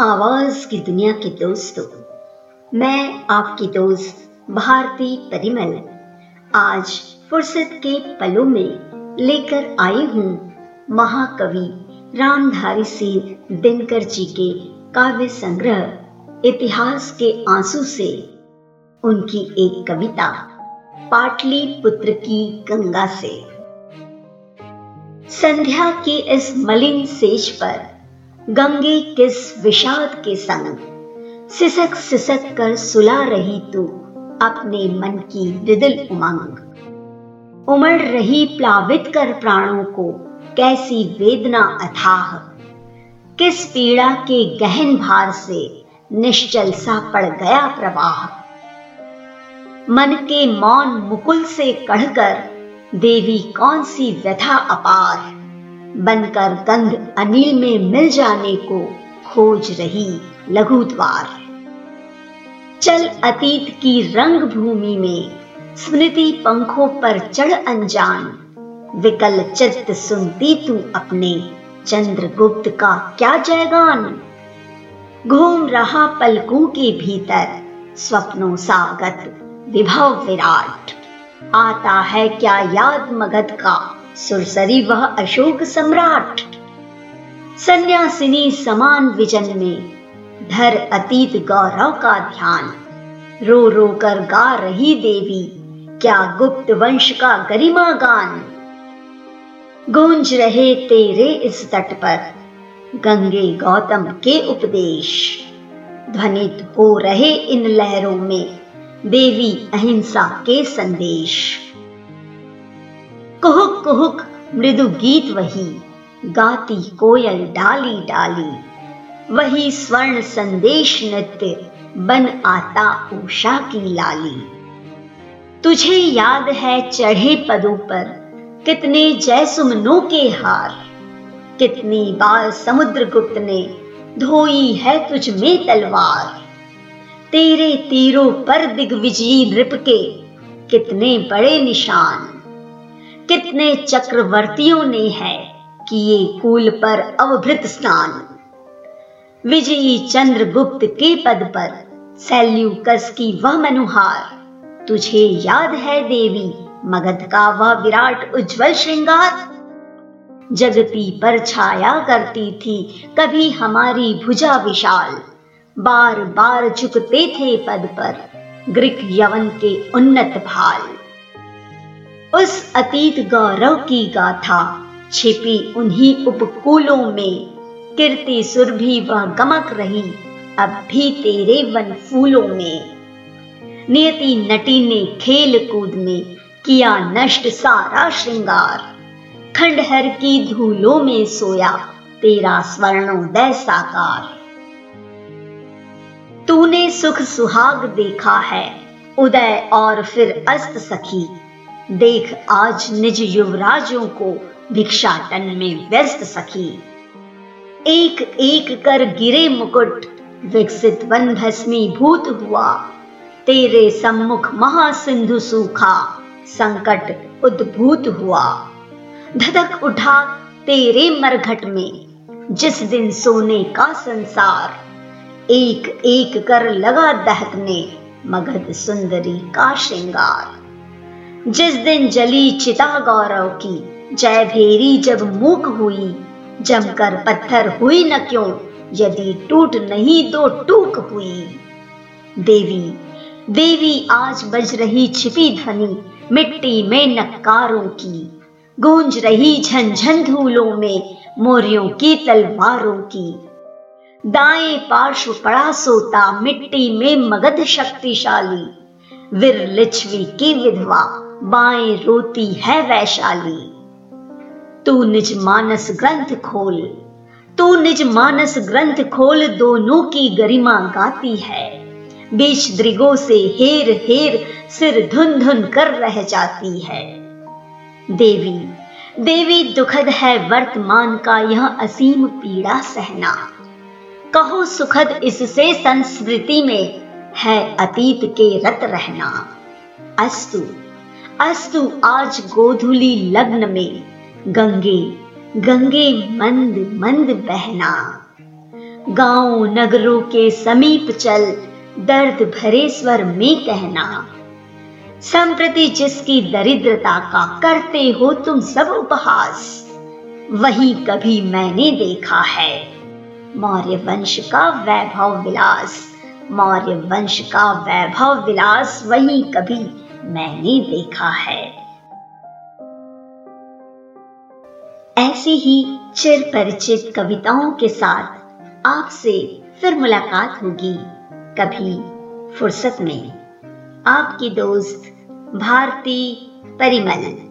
आवाज़ की दुनिया के दोस्तों, मैं आपकी दोस्त भारती परिमल। आज फुर्सत के पलों में लेकर आई हूँ महाकवि रामधारी सिंह दिनकर जी के काव्य संग्रह, इतिहास के आँसू से। उनकी एक कविता पाटली पुत्र की गंगा से। संध्या के इस मलिन सेज पर गंगे किस विषाद के संग? सिसक सिसक कर सुला रही तू अपने मन की मृदुल उमंग। उमड़ रही प्लावित कर प्राणों को कैसी वेदना अथाह। किस पीड़ा के गहन भार से निश्चल सा पड़ गया प्रवाह। मन के मौन मुकुल से कढ़कर देवी कौन सी व्यथा अपार? बनकर गंध अनिल में मिल जाने को खोज रही लघु द्वार चल अतीत की रंग भूमि में स्मृति पंखों पर चढ़ अनजान। विकल चित्त सुनती तू अपने चंद्रगुप्त का क्या जयगान? घूम रहा पलकों के भीतर स्वप्नों सागत विभव विराट। आता है क्या याद मगध का? सुरसरी वह अशोक सम्राट। सन्यासिनी समान विजन में, धर अतीत गौरव का ध्यान। रो रो कर गा रही देवी, क्या गुप्त वंश का गरिमा गान। गूंज रहे तेरे इस तट पर, गंगे गौतम के उपदेश। ध्वनित हो रहे इन लहरों में, देवी अहिंसा के संदेश। कुहुक कुहुक मृदु गीत वही, गाती कोयल डाली डाली। वही स्वर्ण संदेश नृत्य बन आता उषा की लाली। तुझे याद है चढ़े पदों पर, कितने जयसुमनों के हार। कितनी बार समुद्र गुप्त ने धोई है तुझ में तलवार। तेरे तीरों पर दिग्विजयी नृप के, कितने बड़े निशान। कितने चक्रवर्तियों ने है किए कूल पर अवभृत स्नान। विजयी चंद्रगुप्त के पद पर सैल्यूकस की वह मनुहार। तुझे याद है देवी, मगध का वह विराट उज्जवल श्रृंगार? जगती पर छाया करती थी कभी हमारी भुजा विशाल। बार बार झुकते थे पद पर, ग्रीक यवन के उन्नत भाल। उस अतीत गौरव की गाथा छिपी उन्हीं उपकूलों में। कीर्ति सुर भी वह गमक रही, अब भी तेरे वन फूलों में। नियति नटी ने खेल कूद में, किया नष्ट सारा श्रृंगार। खंडहर की धूलों में सोया, तेरा स्वर्णोदय साकार। तूने सुख सुहाग देखा है, उदय और फिर अस्त सखी। देख आज निज युवराजों को भिक्षाटन में व्यस्त सखी। एक एक कर गिरे मुकुट, विकसित वन भस्मी भूत हुआ। तेरे सम्मुख महासिंधु सूखा, संकट उद्भूत हुआ। धधक उठा तेरे मरघट में, जिस दिन सोने का संसार। एक एक कर लगा दहकने मगध सुंदरी का श्रृंगार। जिस दिन जली चिता गौरव की। जय भेरी जब मूक हुई। जमकर पत्थर हुई न क्यों? यदि टूट नहीं तो टूक हुई। देवी देवी आज बज रही छिपी ध्वनि, मिट्टी में नक्कारों की। गूंज रही झंझन धूलों में, मोरियों की तलवारों की। दाएँ पार्श्व पड़ा सोता, मिट्टी में मगध शक्तिशाली। वीर लिच्छवी की विधवा। बाएँ रोती है वैशाली। तू निज मानस ग्रंथ खोल, तू निज मानस ग्रंथ खोल, दोनों की गरिमा गाती है। बीच द्रिगो से हेर हेर सिर धुन धुन कर रह जाती है। देवी देवी दुखद है वर्तमान का यह असीम पीड़ा सहना। कहो सुखद इससे संस्कृति में है अतीत के रत रहना। अस्तु। अस्तु आज गोधुली लग्न में। गंगे गंगे मंद मंद बहना। गाँव नगरों के समीप चल, दर्द भरे स्वर में कहना। संप्रति जिसकी दरिद्रता का करते हो तुम सब उपहास। वही कभी मैंने देखा है। मौर्य वंश का वैभव विलास। मौर्य वंश का वैभव विलास वही कभी मैंने देखा है। ऐसे ही चिर परिचित कविताओं के साथ आपसे फिर मुलाकात होगी। कभी फुर्सत में। आपकी दोस्त, भारती परिमल।